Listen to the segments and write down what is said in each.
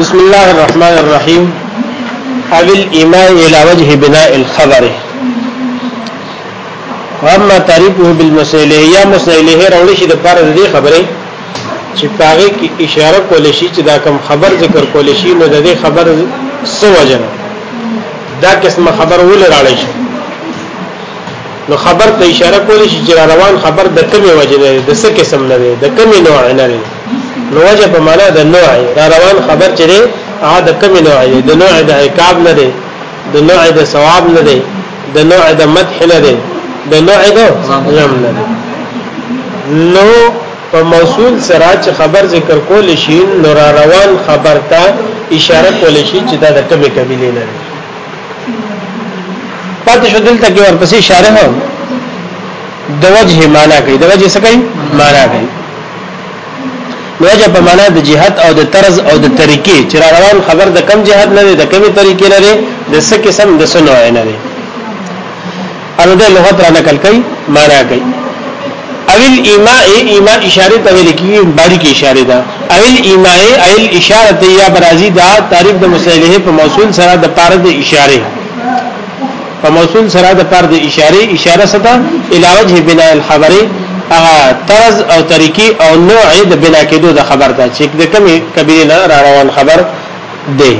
بسم الله الرحمن الرحیم او الايمان الى وجه بناء الخبر واما تعریفه بالمسئله یا مسئله راوړي شي د پاره د خبرې چې پاره کې اشاره کول شي چې دا کم خبر ذکر کول شي نو د دې خبر څه وجه دا قسمه خبر ول راړي شي نو خبر ته اشاره کول شي چې روان خبر د کومه وجه نه د څه قسم نه دی د کومه نوع نه دی نو وجه په معنا د نوع دا روان خبر چې دی هغه د کوم نوع دی د نوع د عقاب نه دی د نوع د ثواب نه دی د نوع د مدح نه دی د نوع د ظلم نه دی نو په موصول سره چې خبر ذکر کول شي نو را روان خبر ته اشاره کول شي چې دا د کوم قبيله نه دی پاتې شو دلته کې ورپسې اشاره هم د وجه معنا کوي د وجه څه کوي معنا کوي نوجه په معنا د جهاد او د طرز او د طریقې چې روان خبر د کم جهاد نه دی د کمی طریقې نه دی د څه قسم د سنو نه دی ان د لغت را نقل کوي معنا کوي اویل ایماء ایماء اشاره ته ویل کیږي باریک اشاره ده اویل ایماء ایل اشاره ته یا برازي دا تعریف د مصالحه په موصول سره د پاره د اشاره په موصول سره د پر د اشاره اشاره ستا علاوه بنا الخبره هغه طرز او طریقې او نوع د بنا کېدو د خبر ته چې د کمی کبیره نه را روان خبر دی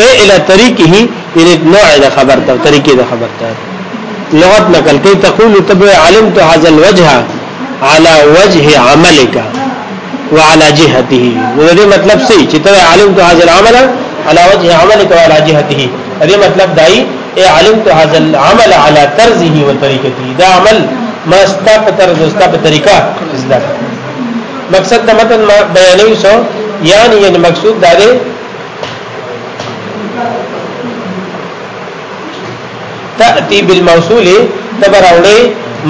اے الی طریقه یعنی نوع د خبر ته طریقې د خبر ته لغت نقل کوي تقول تبع علمت هذا الوجه على وجه عملك وعلى جهته ودې مطلب سي چې ته علمت هذا العمل على وجه عملك وعلى جهته دې مطلب دای اي علمت هذا العمل على طرزه وطريقته دا عمل ما ستا په طرز ستا په طریقه زده مقصد د متن بیانې سو یعنی یعنی مقصود دا دی تأتي بالموصول تبر اوړي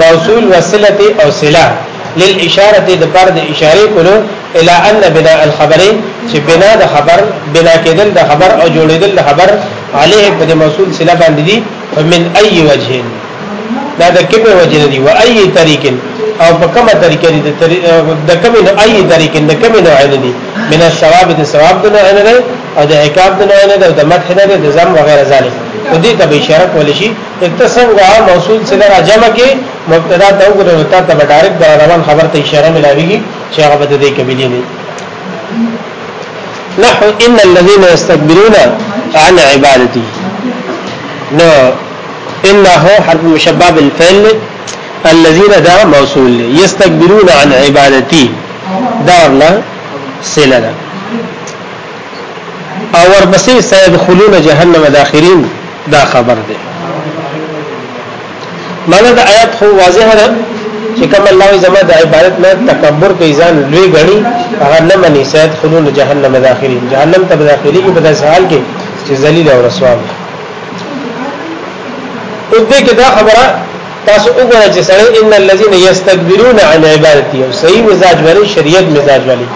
موصول وصله او صله للاشاره د پر د اشاره کولو الى ان بناء الخبر چې بنا د خبر بنا کېدل د خبر او جوړېدل د خبر عليه په د موصول صله باندې دي فمن اي وجه دا د کومه وجه دي و اي طريق او په کومه طریقه دي د کومه اي طريق د کومه نوع دي من الثواب د ثواب د نوع نه او د عقاب د نه نه د مدح نه د زم وغیرہ ذالک په دې ته به اشاره کول شي ته څنګه موصول سره راجم کې مبتدا ته وګورئ ته ته ډایرک د روان خبر ته اشاره ملاويږي چې هغه بده دې کبیلې نه نحو ان الذين يستكبرون عن عبادتي نو انه حرف مشباب الفعل الذين دا موصول يستكبرون عن عبادتي دارنا سلنا او ورپسې سيدخلون جهنم داخرين دا خبر دی معنی د آیات خو واضح ده چې کوم الله زما د عبادت نه تکبر کوي ځان لوی غني هغه نه مني سید خلون جهنم داخلي جهنم ته داخلي کې بده سوال کې چې ذلیل او رسوا وي او دې کې دا خبره تاسو وګورئ چې سړی ان الذين يستكبرون عن عبادتي او صحیح مزاج والی شریعت مزاج والی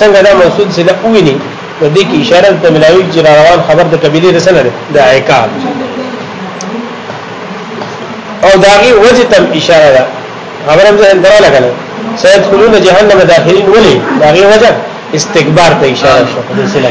څنګه دا موصول سره ویني نو دې کې اشاره ته ملاوي چې روان خبر د قبيله رسنه ده د عقاب او داغي وجه تم اشاره ده خبر هم ځان درا لګل سيد خلون جهنم داخلين ولي داغي وجه استکبار ته اشاره شو په دې سره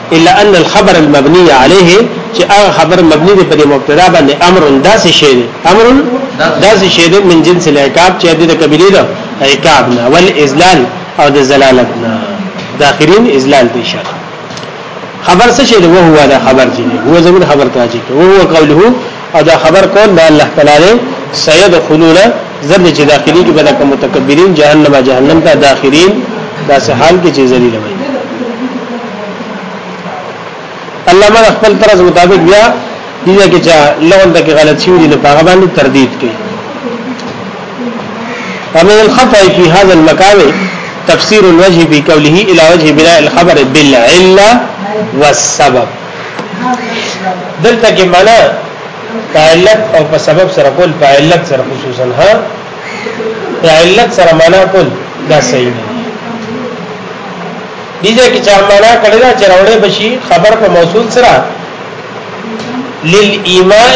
الا ان الخبر المبني عليه چې هغه خبر مبني دی په دې مبتدا باندې امر داسې شی دی امر داسې شی دی من جنس العقاب چې د قبيله ده عقاب نه ول ازلال او د زلالت نه داخرين ازلال دي شر خبر څه شی دی وو هو دا خبر چې هو زموږ خبر ته چې وو قوله او دا خبر کول دا الله تعالی دی سید خلول زرد چې داخلي کې بلکې متکبرین جهنم جهنم ته داخلين دا سه حال کې چې ذلیل وي الله مر خپل طرز مطابق بیا دې کې چې لون ته کې غلط شي دي په هغه باندې تردید کوي ومن الخطأ في هذا المكان تفسير الوجه بقوله الى وجه بناء الخبر بالعله والسبب دلته کې معنا علت او په سبب سره کول په علت سره خصوصا ها علت سره معنا کول دا صحیح نه دي دې کې چې معنا کړی دا چې راوړې بشي خبر په موصول سره للایماء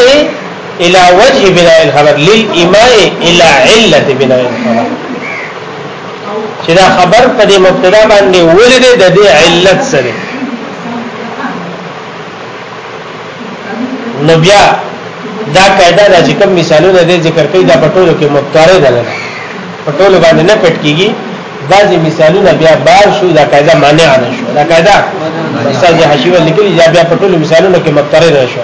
الى وجه بناء الخبر للایماء الى عله بناء الخبر چې دا خبر په دې مبتدا باندې ولید د دې علت سره نو بیا دا قاعده دا چې کوم مثالونه دې ذکر کړي دا پټولو کې مضطرد نه پټولو باندې نه پټ کیږي بعضی مثالونه بیا بار شو دا قاعده مانع نه شو دا قاعده استاد حشیو لیکلی بیا پټولو مثالونه کې مضطرد نه شو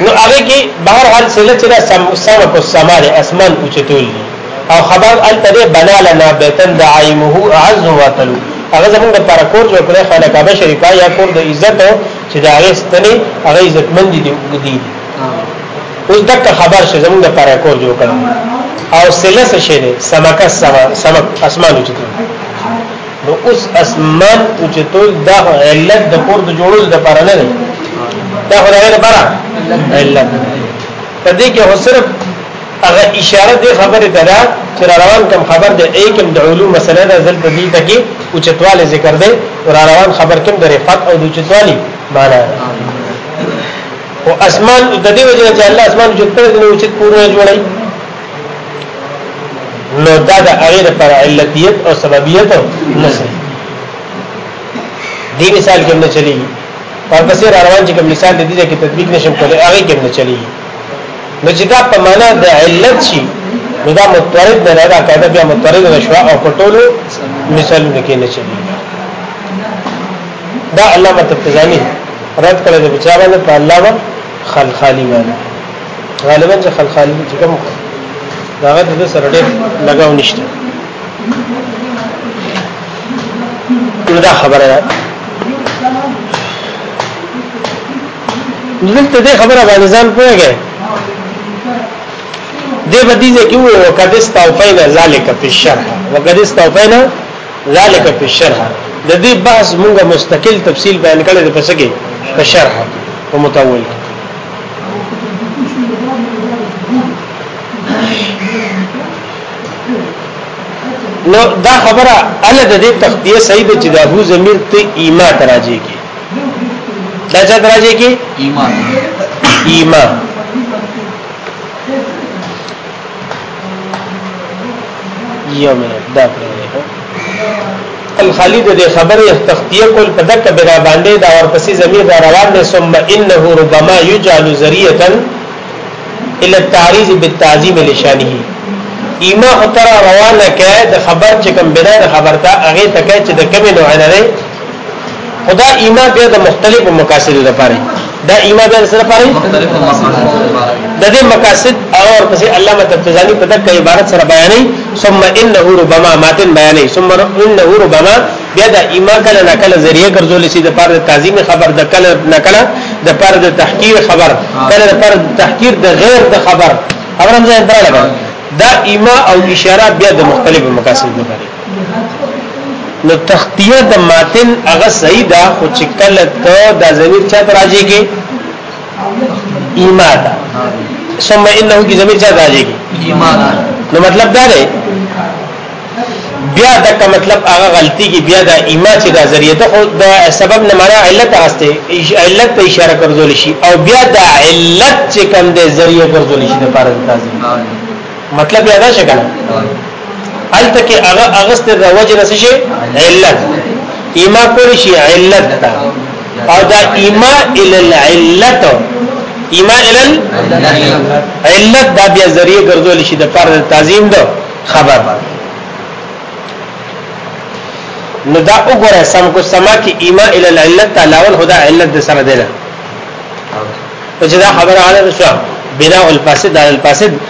نو هغه کې بهر حال سره چې دا سم سم په سمار اسمان اوچتول دي او خبر التدی بنا لنا بیتن دعیمه اعز واتل هغه زمونږ لپاره کور جوړ کړی خلک به شریکا یا کور د عزت چې دا هغه ستنی هغه عزتمند دي دي اوس دک خبر شه زمونږ لپاره کور جوړ کړی او سلس شه سمک سما سمک اسمان اوچتول نو اوس اسمان او چې ټول دا علت د کور د جوړولو د پر نه دی دا خو دغه لپاره علت په دې کې هو صرف هغه اشاره دی خبره ده دا چې روان کم خبر ده ای کوم د علوم مسله ده ځل په دې ته کې او چتواله ذکر ده او روان خبر کوم د رفعت او د چتوالي معنا او اسمان د دې وجه چې الله اسمان چې تر دې او چې پوره جوړي نو دا د هغه د پر علتیت او سببیت نه سي دی مثال کې نه چلی پر پسې روان چې کوم مثال دې دې کې تطبیق نشم کولای هغه کې نه چلی نو چې دا په معنا د علت شي نو دا متورد نه راځه کاته بیا متورد نشوا او پټولو مثال نه کې نه چلی دا علامه تفزانی رد کړی د بچا باندې په علامه خلخالی باندې غالبا چې خلخال چې کوم داغه د سره ډېر لګاو نشته دا خبره ده دلته دې خبره باندې ځان پوهیږي دې بدی چې کیو وقد استوفینا ذالک فی الشرح وقد استوفینا ذالک فی الشرح د دې بحث موږ مستقل تفصیل بیان کړل په سکه په شرح په متول نو دا خبره ال د دې تخدیه صحیح ده چې د ابو زمیر ته ایما تراجه کی دا چا تراجه کی ایما ایما یو منټ دا پرې خپل خالد د خبرې تختیه کول په دک بنا باندې دا ورپسې زمير را روان دي ثم انه ربما يجعل ذريه الى التعريض بالتعظيم لشانه ایما خطر روانه کې د خبر چې کوم بنا د خبرتا هغه تکه چې د کمی نوع نه خدا ایما بیا د مختلفو مقاصدو لپاره دا ایما بیا سره لپاره د دې مقاصد او پسې علامه تبتزانی په دغه عبارت سره بیانې ثم انه ربما ماتن بیانې ثم انه ربما بیا دا ایما کله نه کله ذریعہ ګرځول شي د پاره تعظیم خبر د کله نه کله د پاره د تحقیر خبر کله د پاره تحقیر د غیر د خبر خبرم ځای درلګا دا ایما او اشاره بیا د مختلفو مقاصد لپاره نو تختیه د ماتن هغه صحیح ده خو چې کله ته د زمير چا راځي کې ایما ده ثم انه کی زمير چا راځي کې ایما ده نو مطلب دا دی بیا دا کا مطلب هغه غلطي کې بیا دا ایما چې دا ذریعہ ده خو دا سبب نه معنا علت راسته علت ته اشاره کړول شي او بیا دا علت چې کوم د ذریعہ کړول شي د پاره د مطلب یاد شي کنه الته کې هغه اغست د وجه نه شي علت ایما کول شي علت تا او دا ایما ال العلت ایما ال علت دا بیا ذریعہ ګرځول شي د فرض تعظیم دو خبر باندې نو دا وګوره سم کو سما کې ایما ال العلت علاوه خدا علت د سره ده چې دا خبره عالم شو بنا الفاسد علی الفاسد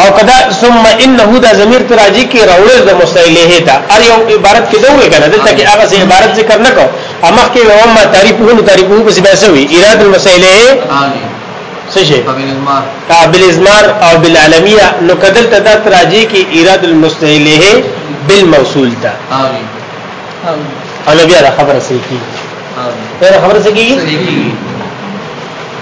او کدا ثم انه دا ضمیر ته راځي کې راوړل د مستعلیه ته ار یو عبارت کې دوه کنه د تکي هغه سي عبارت ذکر نه کو اما کې یو ما تعریفه نو تعریفه په سبا سوي ایراد المسائله څه شي قابل ازمار او بالعالمیه نو کدل ته دا راځي کې ایراد المستعلیه بالموصول ته امين امين او بیا خبره سې کی خبره سې کی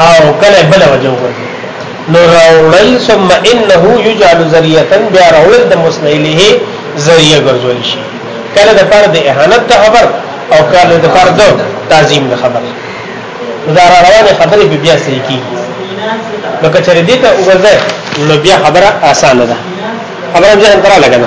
او کله بل وجه وګورئ نو راوړل ثم انه یجعل ذریه بیا راوړل د مسنیله ذریه ګرځول شي کله د پر د اهانت د خبر او کله د پر د تعظیم د خبر دا را روانه خبرې به بیا صحیح کی نو کچره دې ته وګورئ نو بیا خبره اسانه ده خبره ځان ترا لګنه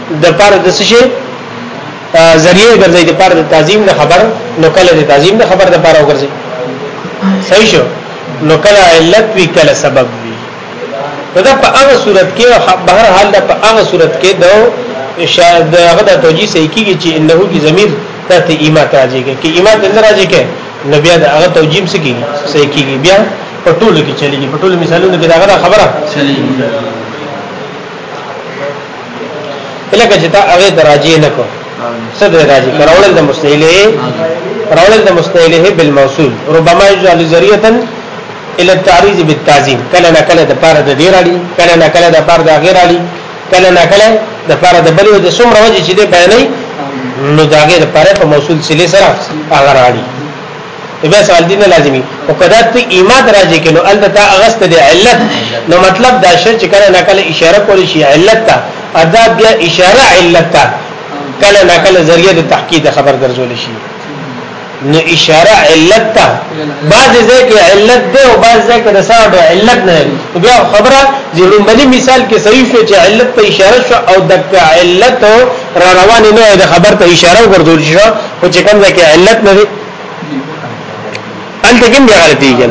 د پاره د څه شي ذریعہ ګرځي د پاره د تعظیم د خبر نو کله د تعظیم د خبر د پاره وګرځي صحیح شو نو کله علت وی کله سبب وی دا په هغه صورت کې بهر حال دا په هغه صورت کې دو شاید هغه د توجیه صحیح کیږي چې انه کی ضمیر ته ایمه راځي کې ایمه د راځي کې نو بیا دا هغه توجیه سکی صحیح کیږي بیا په ټولو کې چلیږي په ټولو مثالونو کې دا خبره چلیږي کله چې تا هغه دراجه نه کو څه دی راځي کراول د مستعلیه کراول د مستعلیه بالموصول ربما یجعل ذریعه الى التعریض بالتعظیم کله نه کله د پاره د دې راړي کله نه کله د پاره د غیر راړي کله نه کله د پاره د بلې د څومره وجه چې دی بیانې نو داګه د پاره په موصول سلی سره هغه راړي بیا سوال دین لازمی او کدا ته ایماد راځي کینو ال ته اغست دی علت نو مطلب دا شی چې کله نقل اشاره کول شي علت ته ادا بیا اشاره علت ته کله نقل ذریعہ د تحقیق خبر ګرځول شي نو اشاره علت ته بعض ځای کې علت ده او بعض ځای کې رساو علت نه بیا خبره زیرون بلی مثال کې صحیح شو چې علت ته اشاره شو او د علت را روان نه د خبر ته اشاره ورغول شو او چې کوم ځای کې علت نه الته کې بیا غلطي کېږي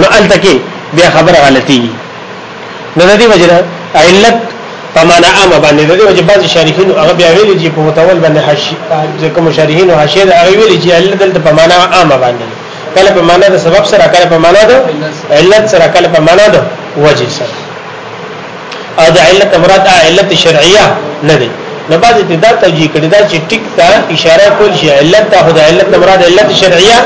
نو الته کې بیا خبره غلطي نو د دې وجه علت په معنا عام باندې د دې وجه بعض شارحین هغه بیا ویلي چې په متول باندې حاشیه چې کوم شارحین حاشیه دا هغه ویلي چې علت دلته په معنا عام باندې کله په معنا د سبب سره کله په معنا د علت سره کله په معنا د وجه سره او د علت مراد علت شرعیه نه دی نو بعضی ته دا توجیه کړی دا چې ټیک ته اشاره کول شي علت ته خدای علت مراد علت شرعیه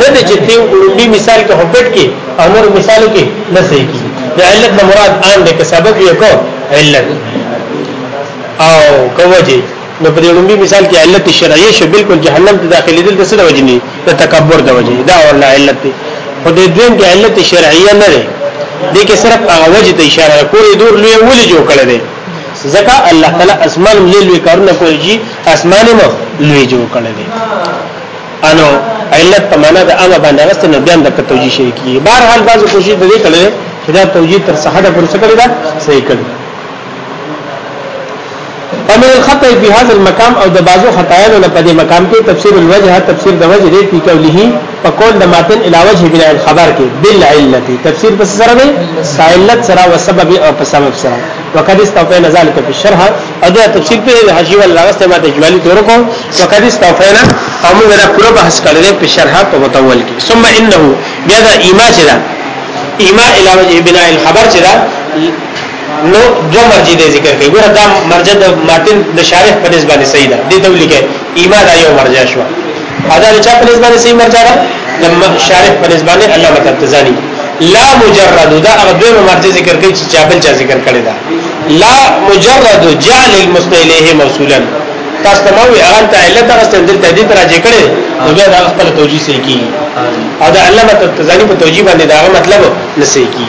نه دی چې ته وړومبي مثال کې هوپټ کې او نور مثال کې نه صحیح کی د علت مراد ان د سبب یو کو علت او کوجه نو په دې لومبي مثال کې علت شرعي شو بالکل جهنم ته داخلي دل څه د وجني د تکبر د وجې دا ورله علت دی خو دې دویم کې علت شرعیه نه ده دې کې صرف هغه وجه ته اشاره کوي دور لوی ولې جوړ کړی دی ځکه الله تعالی اسمان لوی لوی کارونه کوي چې اسمان مو لوی جوړ کړی دی انو علت په معنا د امر باندې غست نه بیان د توجیه شي کی بهر حال بعض کوشش دې کړي چې دا توجیه تر صحه د پر څه کړی دا صحیح کړی ومن الخطأ في هذا المقام او د بازو خطایانو نه په دې مقام کې تفسیر الوجه تفسیر د وجه دی په قوله په قول د ماتن علاوه بنا الخبر کې بالعلت تفسیر بس سره دی علت سره او سبب او په سبب سره وقد استوفينا ذلك في الشرح او دا تفسیر په حجی ول راغسته ما تجوالی تور کو وقد استوفينا او موږ دا پوره بحث کړل په شرح په متول کې ثم انه بیا دا ایما چې دا ایما علاوه بنا الخبر چې دا نو دو مرجع دې ذکر کوي ګوره دا مرجع د ماتن د شارح په نسبت باندې صحیح ده دې ته ولیکه ایما دا یو مرجع شو او دا چې په نسبت باندې صحیح مرجع ده د شارح په نسبت باندې الله متتزانی لا مجرد دا هغه دوه مرجع ذکر کوي چې چا بل چا ذکر کړی دا لا مجرد جعل المسند الیه موصولا تاسو ته مو هغه ته علت هغه ستندل تدې تر راځي کړي نو بیا دا خپل توجیه سي کی او دا علامه تزانی په توجیه باندې دا مطلب نسي کی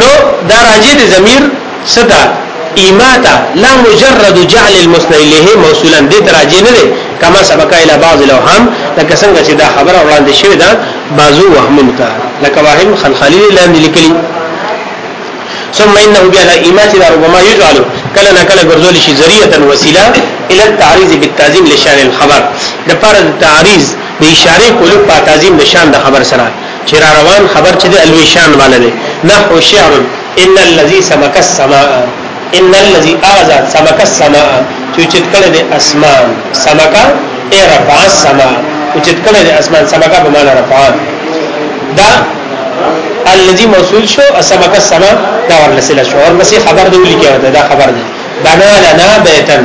نو دا راجع د ضمیر ستا ایماتا لا مجرد جعل المسند الیه موصولا دې تراجع نه ده کما سبق الى بعض الاوهام لکه څنګه چې دا خبره وړاندې شوې ده بعضو وهمونو ته لکه واهم خلخلی لاندې لیکلي ثم انه بها ایمات دا ربما یجعل کله نه کله ګرځول شي ذریعہ وسیله الى التعریض بالتعظیم لشان الخبر د پر تعریض د اشاره کولو په تعظیم نشان د خبر سره چې را روان خبر چې د الوی شان والا دی نحو شعر ان الذي سمك السماء ان الذي اغذات سمك السماء چې چت کړه د اسمان سمك اي رفع السماء چې چت کړه د اسمان سمك به معنا رفع دا الذي موصول شو سمك السماء دا ورلسل شو اور مسیح خبر دی لیکه دا خبر دی بنا لنا بیتن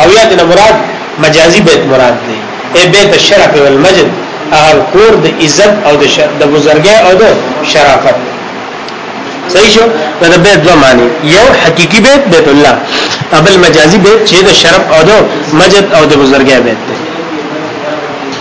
او یا دې مراد مجازي بیت مراد دی ای بیت الشرف والمجد هغه کور د عزت او د د بزرګۍ او د شرافت صحیح شو دا بیت دوه معنی یو حقيقي بیت بیت الله ابل مجازي بیت چې د شرف او د مجد او د بزرګۍ بیت دی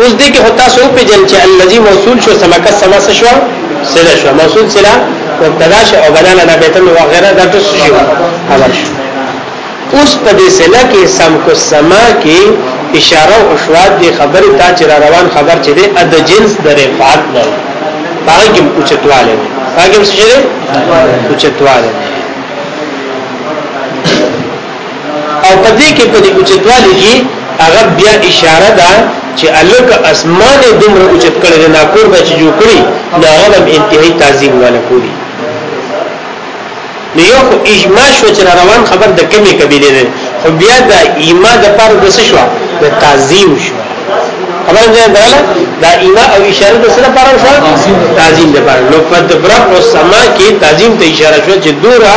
اوس دې کې هوتا سو په جن چې الذي موصول شو سمکه سما شو سره شو موصول سره مبتدا شو او بدل نه بیت او غیره د تاسو شو خبر شو اوس په دې سره کې سم کو سما کې اشاره او شواد دې خبره تا چې روان خبر چې دې اد جنس د رفعت نه باغې کې اوچتواله باغې څه شي اوچتواله او په دې کې په دې اوچتوالي کې هغه بیا اشاره ده چې الک اسمان دومره اوچت کړي نه کور به چې جوړ کړي دا غلم انتهایی تعظیم ولا کوي نو یو اجماع شو چې روان خبر د کمی قبیله ده خو بیا د ایما د پر د څه شو د تعظیم شو خبر نه دراله دا ایما او اشاره د سره پر شو تعظیم د پر لو فد برب او سما کې تعظیم ته اشاره شو چې دورا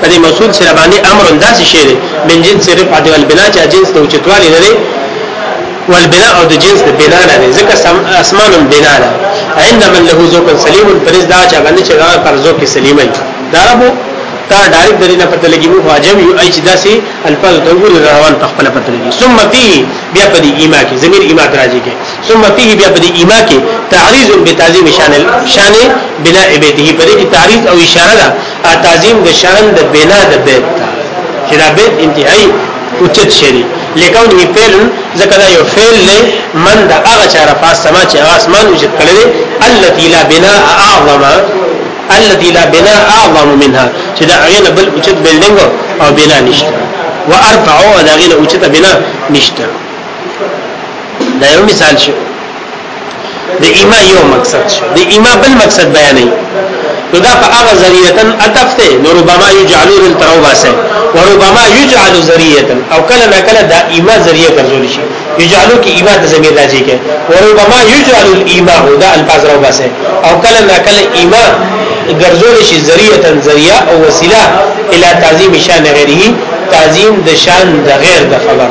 په دې موصول سره باندې امر داسې شی دی من جنس رفعت والبناء چې جنس د اوچتوالي نه دی والبناء او د جنس د بنا نه دی ځکه اسمان بنا ده عند من له ذوق سلیم پرز دا چې باندې چې دا پر ذوق سلیم دی دا ربو تا ډایرک درې نه پته لګي مو واجب یو اچ داسي الفاظ ته وګورئ روان په خپل پته لګي ثم فيه بیا په دې ایما کې زمير ایما راځي کې ثم فيه بیا په دې ایما کې تعریض به تعظیم شان شان بنا ابته په دې کې تعریض او اشاره ده تعظیم د شان د بنا د بیت تا چې دا بیت انتهایی اوچت شری لیکون هی فعل ځکه دا یو فعل له من د هغه چا رفع سما چې هغه اسمان اوچت کړی الذي لا بناء اعظم الذي لا بناء اعظم منها چې دا غینه بل اوچت بلډینګ او بنا نشته وارفع دا غینه اوچت بنا نشته دا یو مثال شو د ایما یو مقصد شو د ایما بل مقصد بیانې نو دا په هغه ذریعہ عطف ته نو ربما یجعل للترو باسه وربما یجعل ذریعہ او کله نه کله دا ایما ذریعہ ګرځول شي یجعل کی ایما د زمیر راځي کې وربما یجعل الیما دا الفاظ راو باسه او کله نه کله ایما ګرځول شي ذریعہ ذریعہ او وسیله الی تعظیم شان غیره تعظیم د شان د غیر د خبر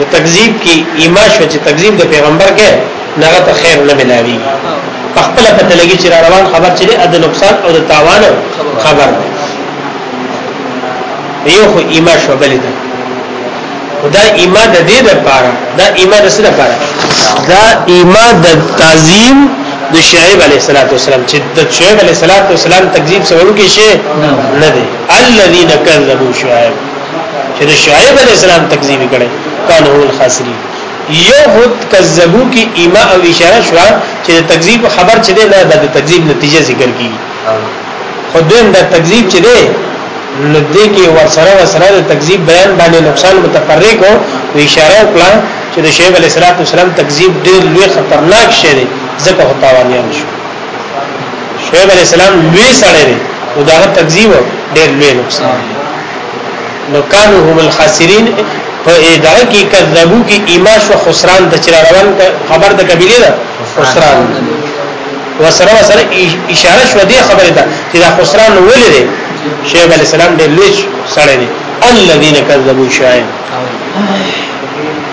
د تکذیب کې ایما شو چې تکذیب د پیغمبر کې نه ته خیر نه ملاوي خپل پته لګي چې روان خبر چې د نقصان او د تاوان خبر ده یو خو ایما شو بل ده دا ایما د دې لپاره دا ایما د څه لپاره دا ایما د تعظیم د شعیب علیه الصلاۃ والسلام چې د شعیب علیه الصلاۃ والسلام تکذیب سره ورکی شي نه دی الذين كذبوا شعیب چې د شعیب علی السلام تکذیب کړي کان هو الخاسرین یو خود کذبو کې ایما او اشاره شو چې د تکذیب خبر چې ده نه د تکذیب نتیجه ذکر کی خدویم د تکذیب چې ده نو دې کې ورسره ورسره د تکذیب بیان باندې نقصان متفرق او اشاره وکړه چې د شعیب علی السلام تکذیب ډېر لوی خطرناک شی دی ځکه هتاوانیان شو شعیب علی السلام لوی سره دی او دا تکذیب ډیر لوی نقصان دی نو کانو هم الخاسرین په ادعا کې کذبو کې ایما شو خسران د چر روان خبر د قبیله ده خسران وسره وسره اشاره شو دی خبره ده چې دا خسران ولې دی شعیب علی السلام ډیر لوی سره دی الذين كذبوا شعيب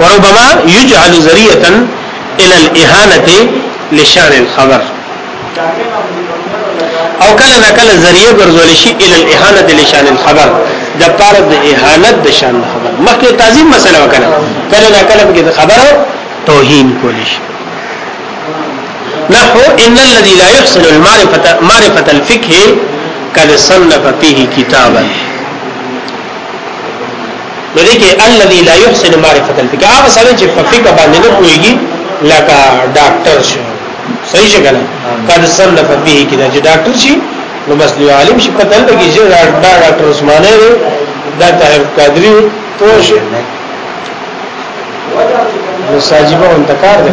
وربما يجعل ذريعه الى الاهانه لشان الخبر او کله نه کله ذریعہ ګرځول شي ال الاهانه لشان الخبر د پاره د اهانت د شان خبر مخکې تعظیم مسله وکړه کله نه کله کې خبر توهین کول شي نحو ان الذي لا يحسن المعرفه معرفه الفقه قد صنف فيه كتابا نو دې کې الذي لا يحسن معرفت الفقه هغه سره چې په فقه باندې نه پويږي لکه ډاکټر شي صحیح څنګه کله سم نه فقيه کې چې ډاکټر شي نو بس دی عالم شي په تل کې چې دا ډاکټر عثمانه دی دا طاهر قادری توش نو ساجيبه انتکار دی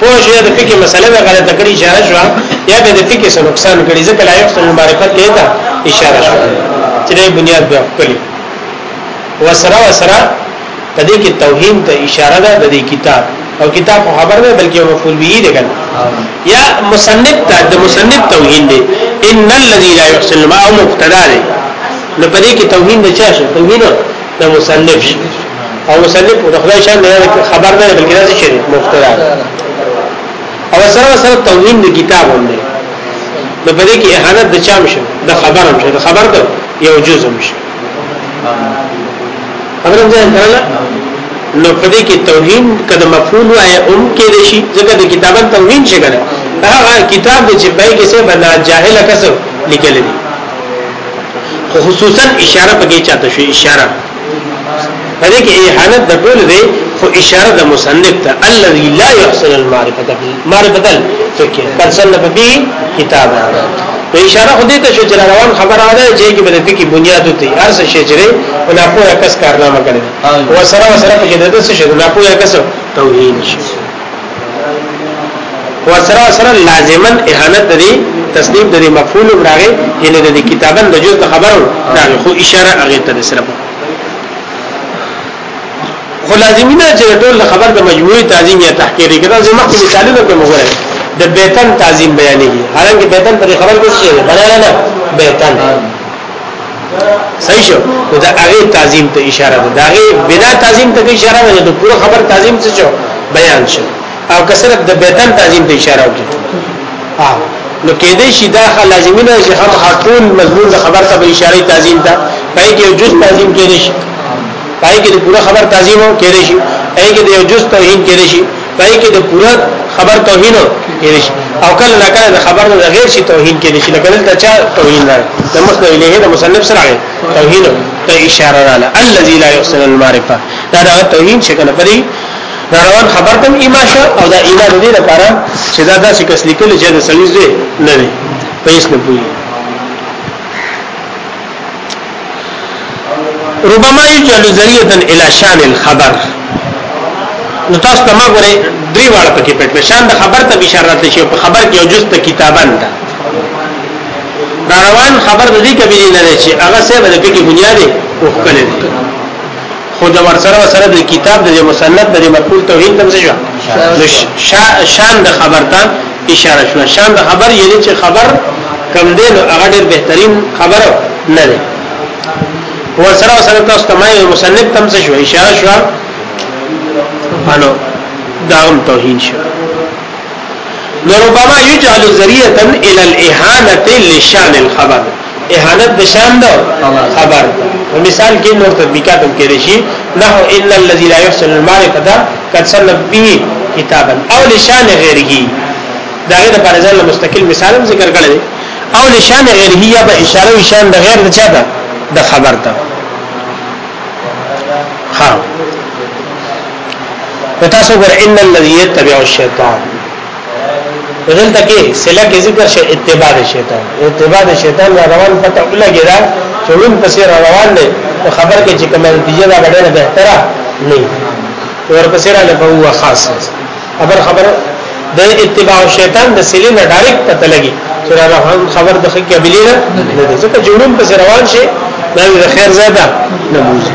پوه شي د فقې مسله به غلطه کړي اشاره شو یا به د فقې سره نقصان کړي ځکه لا یحسن المعرفت لیدا اشاره شو چې د بنیاد به خپل وسره وسره د دې کې توهین ته اشاره ده د دې کتاب او کتاب خو خبر نه بلکې مفعول به دی کنه یا مصنف ته د مصنف توهین دی ان الذي لا يحسن الماء مبتدا دی نو په دې کې توهین د چا شو توهین د مصنف او مصنف د خدای شان دی خبر نه بلکې راځي چې مفترا او سره سره توهین د کتاب هم دی نو په دې کې اهانت د چام شو د خبر هم شو د خبر د یو جز هم شو خبرم ځان کړل نو په دې کې توهین کده مفعول وای هم کې دي شي ځکه د کتابت توهین شي کنه هغه کتاب چې پای کې څه بنا جاهل کسو لیکل دي خو خصوصا اشاره پکې چاته شو اشاره پدې کې اهانت د ټول دی خو اشاره د مصنف ته الذي لا يحسن المعرفه معرفه الفقه قد صنف به کتابا په اشاره خو دې ته شو چې روان خبره ده چې کې بده فقہی بنیاد ته هر څه شي چې نه پوهه کس کارنامه کړي و سره سره په دې د څه شي نه پوهه کس توهین شي وسره سره لازما اهانت دی تسلیم دی مفعول راغی یعنی د کتابن د جز د خبرو راغی خو اشاره هغه ته صرف خو لازمی نه چې ټول خبر د مجموعي تعظیم یا تحقیر کړه زما په مثالونو کې مغره د بیتن تعظیم بیانېږي حالانکه بیتن پر خبر کوم څه نه نه بیتن صحیح شو نو دا هغه تعظیم ته اشاره ده دا هغه بنا تعظیم ته اشاره ده د پوره خبر تعظیم څه شو بیان شو او کثرت د بیتن تعظیم ته اشاره وکړي ها نو کې دې شي دا لازمي نه چې هم خاتون مضمون د خبر ته به اشاره تعظیم ته پای کې جز تعظیم کې دې شي پای کې د پوره خبر تعظیم کې دې شي پای کې د جز توهین کې دې شي پای کې د پوره خبر توهین کېږي او کله نه کله د خبر د غیر شي توهین کېږي لکه دلته چا توهین راغی د مخنه الیه د مصنف سره راغی توهین ته اشاره رااله الذي لا يحسن المعرفه دا د توهین شکل پرې روان خبر تم ایما شو او دا ایما د دې لپاره چې دا داسې کس لیکل چې د سړي نه نه په هیڅ نه پوهیږي ربما یجعل ذریعه الی شان الخبر نو تاسو ته ما غره درې واړه پکې پټ شان د خبر ته اشاره ته شي په خبر کې او جز ته کتابان ده دا روان خبر د دې کبیری نه دی چې هغه څه به د پکې بنیاد او کله دی خو د ورسره سره د کتاب د مصنف د مقبول توحید تم څه شان د خبرتان اشاره شوه شان د خبر یعنی چې خبر کم دی نو هغه ډیر بهترین خبر نه دی هو سره سره تاسو ته مې مصنف تم څه شو اشاره شو انو داغم توهین شو نو ربما یجعل ذریعه الى الاهانه لشان الخبر اهانت د شان دو خبر مثال کې نور تطبیقات هم کېږي شي نه ان الذي لا يحسن المعرفه قد سلب به کتابا او لشان غیره دا غیر پر ځل مستقل مثال هم ذکر کړل او لشان غیره یا به اشاره او شان د غیر د چا ده د خبر ته ها تاسو ګور ان الذي يتبع الشيطان بدل تکي سلا کې ذکر شي اتباع شیطان اتباع شیطان را روان پته ولګی دا چړون پسې را روان دی او خبر کې چې کومه نتیجه دا غډه بهتره نه ور پسې را لګو هو خاص خبر خبر د اتباع شیطان د سلی نه ډایرک پته لګي چې را روان خبر د خکې ابلی نه نه ځکه چړون پسې روان شي دا خیر زیاده نه موزي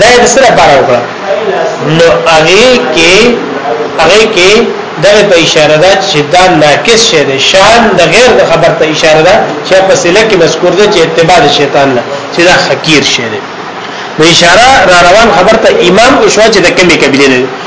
دا یې سره پاره وکړه نو هغه کې هغه کې دا په اشاره ده چې دا ناقص شه ده شان د غیر د خبر ته اشاره ده چې په سله کې مذکور ده چې اتباع د شیطان نه چې دا حقیر شه ده نو اشاره را روان خبر ته امام او شوا چې د کمی قبیله نه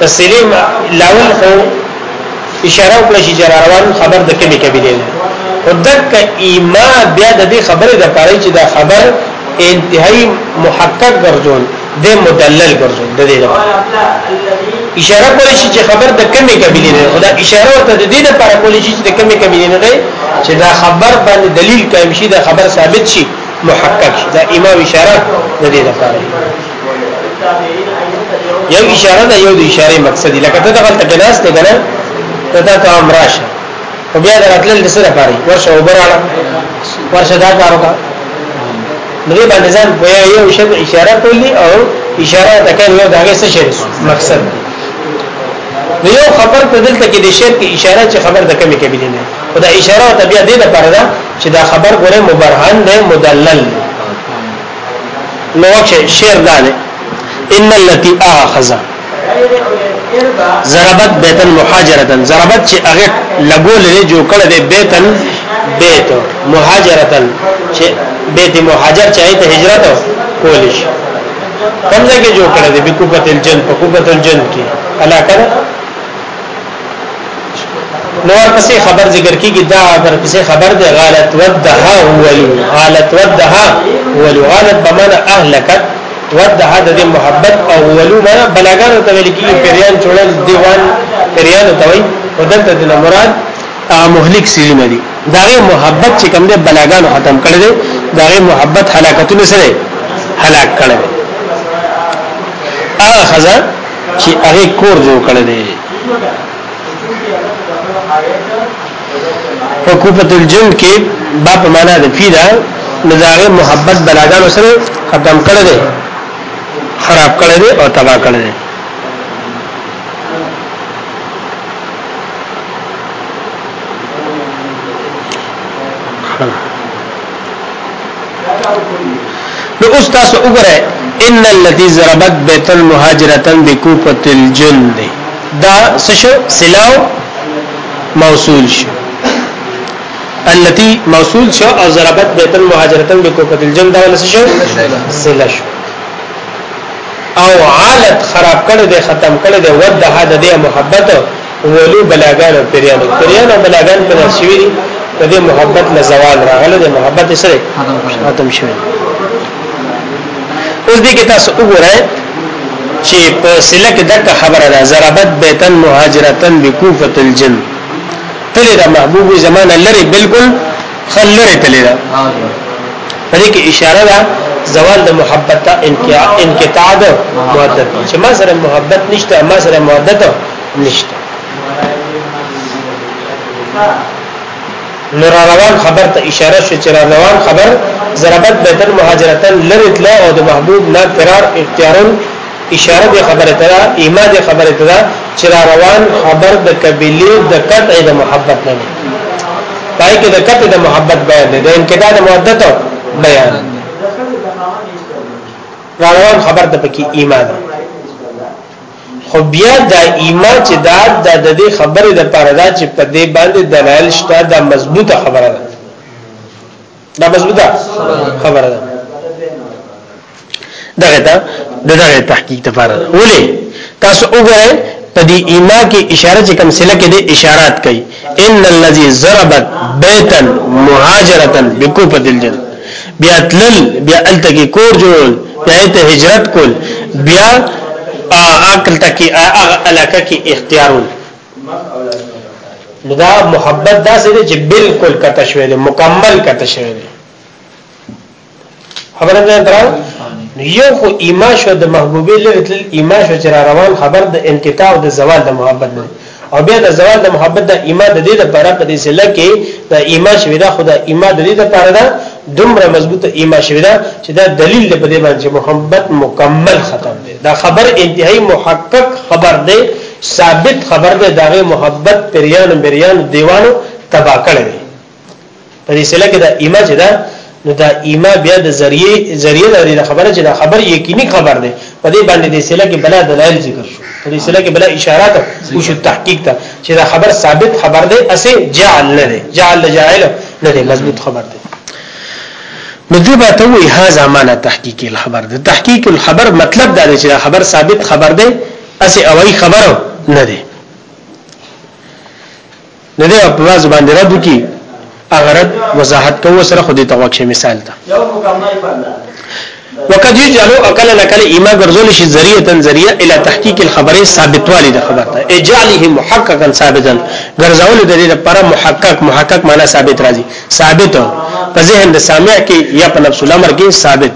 تسلیم لاول خو اشاره وکړه چې روان خبر د کمی کبیله ده او دک ایما بیا د دې خبره د پاره چې دا خبر انتهایی محقق ګرځول د مدلل ګرځول د دې لپاره اشاره کولی شي چې خبر د کمی کبیله ده خدا اشاره ته د دې لپاره کولی شي چې د کمی کبیله نه ده چې دا خبر باندې دلیل قائم شي دا خبر ثابت شي محقق شي دا ایما اشاره د دې لپاره یو اشاره ده یو د اشاره مقصدی لکه ته دغه تک ناس ته کنه ته دا کام راشه او بیا دراتل د سره پاره ورشه وبراله ورشه دا کارو کا نو به نظام په یو شی اشاره کولی او اشاره د کله یو دغه څه شی مقصد نو یو خبر په دلته کې د شرک اشاره چې خبر د کمی کې بلی نه او دا اشاره ته بیا دې لپاره ده چې دا خبر ګوره مبرهن ده مدلل ده نو وکه شعر دا دی ان التي اخذ ضربت بیتن محاجرتن ضربت چې هغه لګول لري جو کړه دی بیتن بیت محاجرتن چې بیت محاجر چای ته هجرت کول شي کوم ځای کې جو کړه دی بکوبت الجن په کوبت الجن کې علاقه نو ورپسې خبر ذکر کیږي دا ورپسې خبر دی غالت ودها ولو غالت ودها ولو غالت بمانا اهلکت ودها د محبت او ولو معنا بلاګان ته ویل کیږي پریان چوړل دیوان پریان ته وایي او دلته د مراد هغه مهلک سیزونه دي داغه محبت چې کوم دی بلاګان ختم کړي دي داغه محبت هلاکتونه سره هلاک کړي هغه خزر چې هغه کور جوړ کړي دي په کوفت الجن کې با په معنا د فی دا نزاغه محبت بلاګانو سره ختم کړی دی خراب کړی دی او تباہ کړی دی Huh. نو اوس تاسو وګورئ ان الذي ضربت بيت المهاجره بكوفه الجند دا سشو سلاو موصول شو التي موصول شو او ضربت بيت المهاجره بكوفه الجند دا ولس شو سلا شو او عالت خراب کړي دي ختم کړي دي ود هدا دي محبت ولو بلاګان او پریان پریان او بلاګان په نشوي په دې محبت له زوال راغله د محبت سره ختم شوی اوس دې کې تاسو وګورئ چې په سلک دغه خبره ده ضربت بیتن مهاجرتن بکوفه الجن تل دا محبوب زمانه لري بالکل خل لري تل دا په دې کې اشاره ده زوال د محبت انقطاع انقطاع ده مودت چې ما سره محبت نشته ما سره مودت نشته نور روان خبر ته اشاره شو چې روان خبر ضربت بیت المهاجرتن لرت لا او د محبوب لا فرار اختیارون اشاره دی خبره ته ایما دی خبره ته چې روان خبر د قبيله د قطع د محبت نه دی پای کې د قطع د محبت بیان دی د انقطاع د مودت بیان روان خبر د پکې ایما دی خو بیا دا ایما چې دا د دې خبرې د پاره دا چې په دې باندې دلایل شته دا مضبوطه خبره ده دا مضبوطه خبره ده دغه ته دغه تحقیق ته پاره ولې تاسو وګورئ په دې ایما کې اشاره چې کوم سله کې د اشارات کوي ان الذي ضربت بيتا مهاجره بكوفه الجنه بیا تلل بیا التکی کور جوړول بیا ته هجرت کول بیا عقل تکي هغه علاقه کې اختیارول دا محبت داسې دی چې بالکل کته شوی دی مکمل کته شوی دی خبره ده دران یو خو ایما شو د محبوبې لري تل ایما شو چې روان خبر د انقطاع او د زوال د محبت نه او بیا د زوال د محبت د ایما د دې لپاره په دې سله کې د ایما شوی دا خدای ایما د دې لپاره دا دومره مضبوطه ایما شوی دا چې دا دلیل دی په دې باندې محبت مکمل ختم دی دا خبر انتهایی محقق خبر دی ثابت خبر دی دغه محبت پریان بریان دیوانو تبا کړی په دې سره کې دا ایما چې دا نو دا ایما بیا د ذریعہ ذریعہ د خبره چې دا خبر یقیني خبر ده په دې باندې د سله کې بلا دلایل ذکر شو په دې سله کې بلا اشاره ته او شو تحقیق ته چې دا خبر ثابت خبر ده اسه جعل نه ده جعل جعل نه ده مضبوط خبر ده نو دې به ته وی هاذا معنا تحقیق الخبر ده تحقیق الخبر مطلب دا دی چې دا خبر ثابت خبر ده اسه اوای خبر نه ده نه دی په واز باندې رد کی هغه رد وضاحت کوو سره خو دې توقع شي مثال ته یو مکمل پنده وقد يجعل اقل نقل اما غرزول شي ذریعه ذریعه الى تحقیق الخبره ثابت والی د خبر ته اجعله محققا ثابتا غرزول د دې لپاره محقق محقق معنا ثابت راځي ثابت په ذهن د سامع کې یا په نفس الامر کې ثابت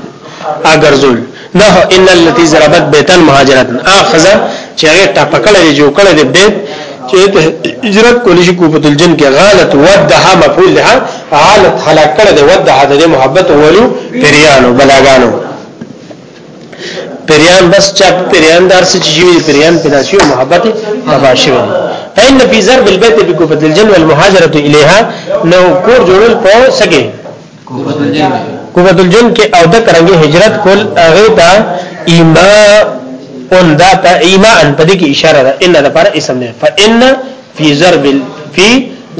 اغرزول نه ان التي ضربت بيتن مهاجرت ا خزه چې هغه ټاپه کړه دی جو کړه دی بیت چې هجرت کولی شي کوفه الجن کې غالت ودها مفعول لها حالت هلاک کړه دی ودها د محبت ولو پریانو بلاګانو پریان بس چا پریان دار سے چیزی پریان پیدا شو محبت تباشی و فإن في ضرب البيت بكفة الجن والمهاجرة إليها نو کور جوړل په سګي کوفه الجن کې او د کرنګي هجرت کول هغه ته ایما ان دا په ایما ان په دې کې اشاره ده ان د پر اسم نه فان فی ضرب فی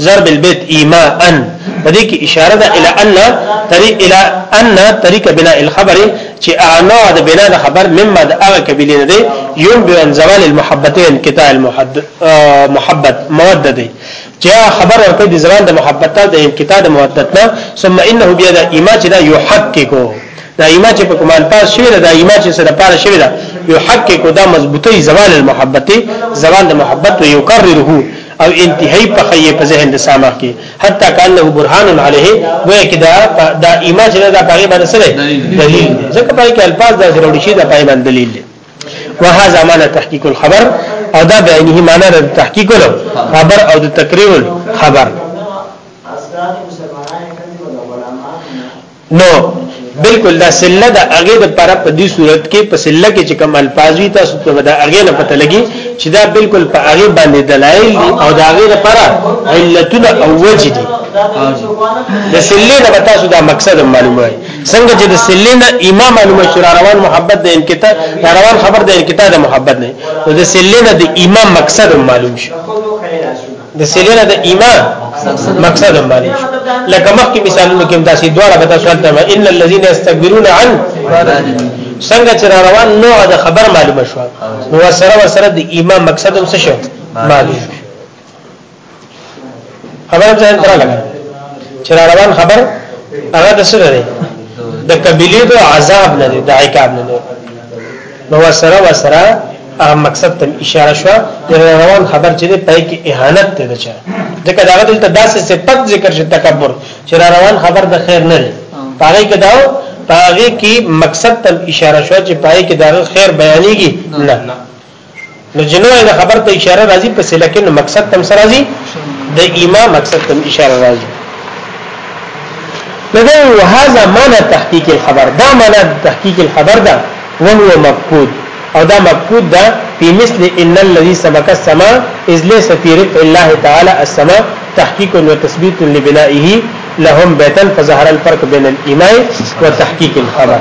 ضرب البيت ایما ان په دې کې اشاره ده الی ان طریق الی ان طریق بنا الخبر چې اعنا د بنا د خبر مما د هغه کبیله نه دی یوم بان زوال المحبتین کتاب المحبت مودده چې خبر ورکړي د زړه د محبت ته د انقطاع د مودت نه ثم انه بیا د ایما چې دا یو حق کې کو دا ایما چې په کومال پاس شوی دا ایما چې سره پاره شوی دا یو حق کې کو دا مضبوطی زوال المحبت زوال د محبت او یکرره او انتهایی په خیه په ذهن د سامع کې حتی کانه برهان علیه وای کې دا دا ایما چې دا په باندې سره دلیل ځکه پای کې الفاظ د جوړ شي د پای باندې دلیل وهذا معنى تحقيق الخبر او دا بعینه معنی د تحقیق ول خبر او د تقریر خبر نو بالکل دا سله د اغه د پر په دې صورت کې په سله کې چې کوم الفاظ وي تاسو ته دا اغه نه پته لګي چې دا بالکل په اغه باندې دلایل دي او دا اغه د پر علتونه او وجه دي د سله نه تاسو دا مقصد معلومه څنګه چې د سلینا امام معلومه شو روان محبت د انقطاع روان خبر د انقطاع د محبت نه نو د سلینا د امام مقصد معلوم شو د سلینا د امام مقصد معلوم شو لکه مخکې مثالونو کې داسې دواړه به تاسو ته ان الذين يستكبرون عن څنګه چې روان نو د خبر معلومه شو نو سره سره د امام مقصد هم څه شو معلوم خبره ته تر لګا چې روان خبر هغه د سره دی د قبيله د عذاب نه دی د عقاب نه دی نو سره وسره اهم مقصد ته اشاره شو د روان خبر چې په کې اهانت ته ده ځکه دا دلته داسې صفت ذکر شي تکبر چې روان خبر د خیر نه دی پاره کې دا پاره کې مقصد ته اشاره شو چې پای کې دا خیر بیانېږي نه نو جنوع د خبر ته اشاره راځي په سله کې نو مقصد تم سره راځي د ایما مقصد تم اشاره راځي لدې وهذا معنی تحقیق الخبر دا معنی تحقیق الخبر دا وهو مفقود او دا مفقود دا په مثل ان الذي سبق السماء اذ ليس في رفع الله تعالى السماء تحقيق وتثبيت لبنائه لهم بيتا فظهر الفرق بين الايمان وتحقيق الخبر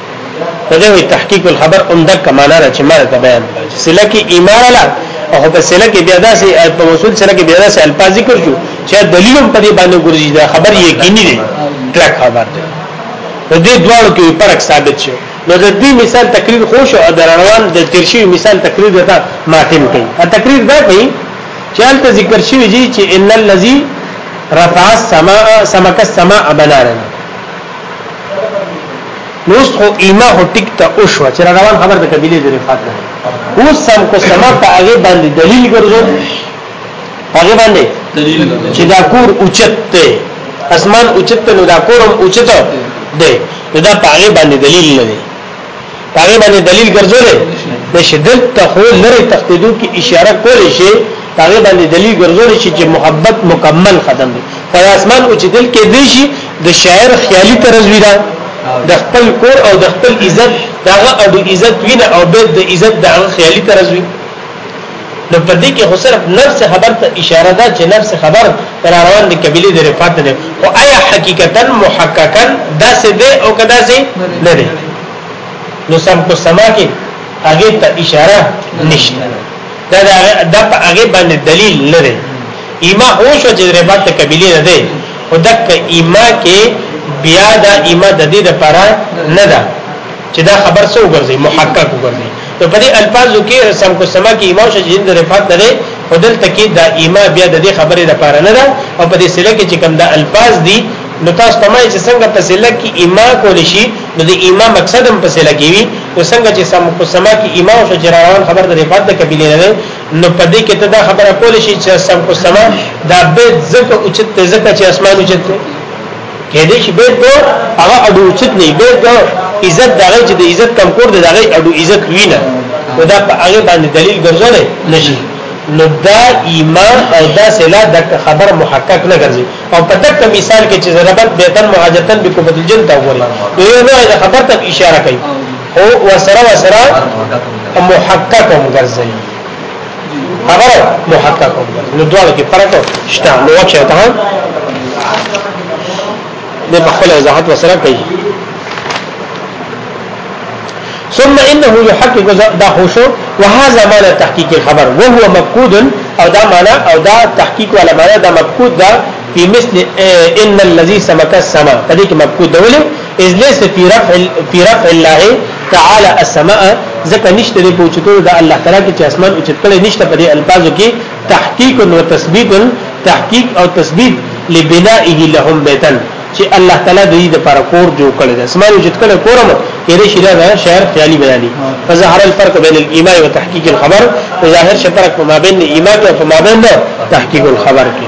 کله وی تحقیق الخبر عمدک کمانا را چې مال ته بیان چې سله کې ایمان لا او په سله کې بیا داسې په وصول سره کې بیا داسې الفاظ ذکر شو چې دلیل په دې باندې ګرځي دا خبر یقیني دی کلک خبر دی په دې دواړو کې فرق ثابت شو نو د دې مثال تقریر خوش او درروان د ترشی مثال تقریر دته ماتم کوي ا تقریر دا کوي چې البته ذکر شوی دی چې ان الذی رفع السماء سمک السماء بنارنا نو اوس خو ایما هو ټیک ته او شو چې روان خبر د قبيله د رفات نه اوس سم کو سم په هغه باندې دلیل ګرځو هغه باندې دلیل چې دا کور اوچت ته اسمان اوچت نو دا کورم اوچت دی دا په هغه باندې دلیل نه دی هغه باندې دلیل ګرځولې نشي دلته خو لري تقدیدو کې اشاره کول شي هغه باندې دلیل ګرځول شي چې محبت مکمل ختم دي خو اسمان او چې دل کې دی شي د شاعر خیالي طرز ویرا د خپل کور او د خپل عزت دغه او د عزت وینه او د عزت دغه خیالي طرز وی نو په دې کې خو صرف نفس خبر ته اشاره ده چې نفس خبر پر روان دي قبيله د رفات ده او آیا حقیقتا محققا دا څه ده او کدا څه نه ده نو سم کو سما کې هغه ته اشاره نشته دا دا په هغه باندې دلیل نه ده ایما هو شو چې رفات ته قبيله نه ده او دک ایما کې بیا دا ایما د دې لپاره نه ده چې دا خبر څو ګرځي محقق ګرځي نو په دې الفاظو کې سم کو سما کې امام شجین د رفعت نه دی او دلته کې دا ایما بیا د دې خبرې لپاره نه ده او په دې سله کې چې کوم دا الفاظ دي نو تاسو تمه چې څنګه په سله کې ایما کول شي نو د ایما مقصد هم په سله کې وي نو څنګه چې سم کو سما کې ایما او شجراوان خبر د رفعت د قبيله نه نو په دې کې ته دا خبره کول شي چې سم کو سما دا به ځکه اوچت ځکه چې اسمان اوچت کې دې چې بیت دو هغه اډو چت نه بیت دو عزت دغه چې د عزت کم کور دی دغه اډو عزت وینه نو دا په هغه باندې دلیل ګرځول نشي نو دا ایمان او دا سلا د خبر محقق نه ګرځي او په تک مثال کې چې ضربت بیتن مهاجتن به کوبت الجن ته وګوري نو یو نه خبر ته اشاره کوي او وسره وسره محقق هم ګرځي خبره محقق نو دواړو کې فرق شته نو وجه ته د خپل وضاحت وسره کوي ثم انه يحقق دا حوشو وهذا معنى تحقيق الخبر وهو مفقود او دا معنى او دا تحقيق ولا معنى دا مفقود دا فی مثل ان الذي سمک السماء په دې کې مفقود دوله اذ ليس فی رفع فی رفع الله تعالی السماء ځکه نشته دې پوښتنه د الله تعالی کې چې اسمان او چت کړي نشته په دې الفاظو کې تحقیق او تثبیت تحقیق او تثبیت لبنائه لهم بیتن چې الله تعالی د دې لپاره کور جوړ کړی دا اسمان او چت کړي کورم کېږي شي دا شعر خیالي بیانې فظهر الفرق بین الايمان وتحقیق الخبر ظاهر شفرق ما بین ایمان او ما بین تحقیق الخبر کې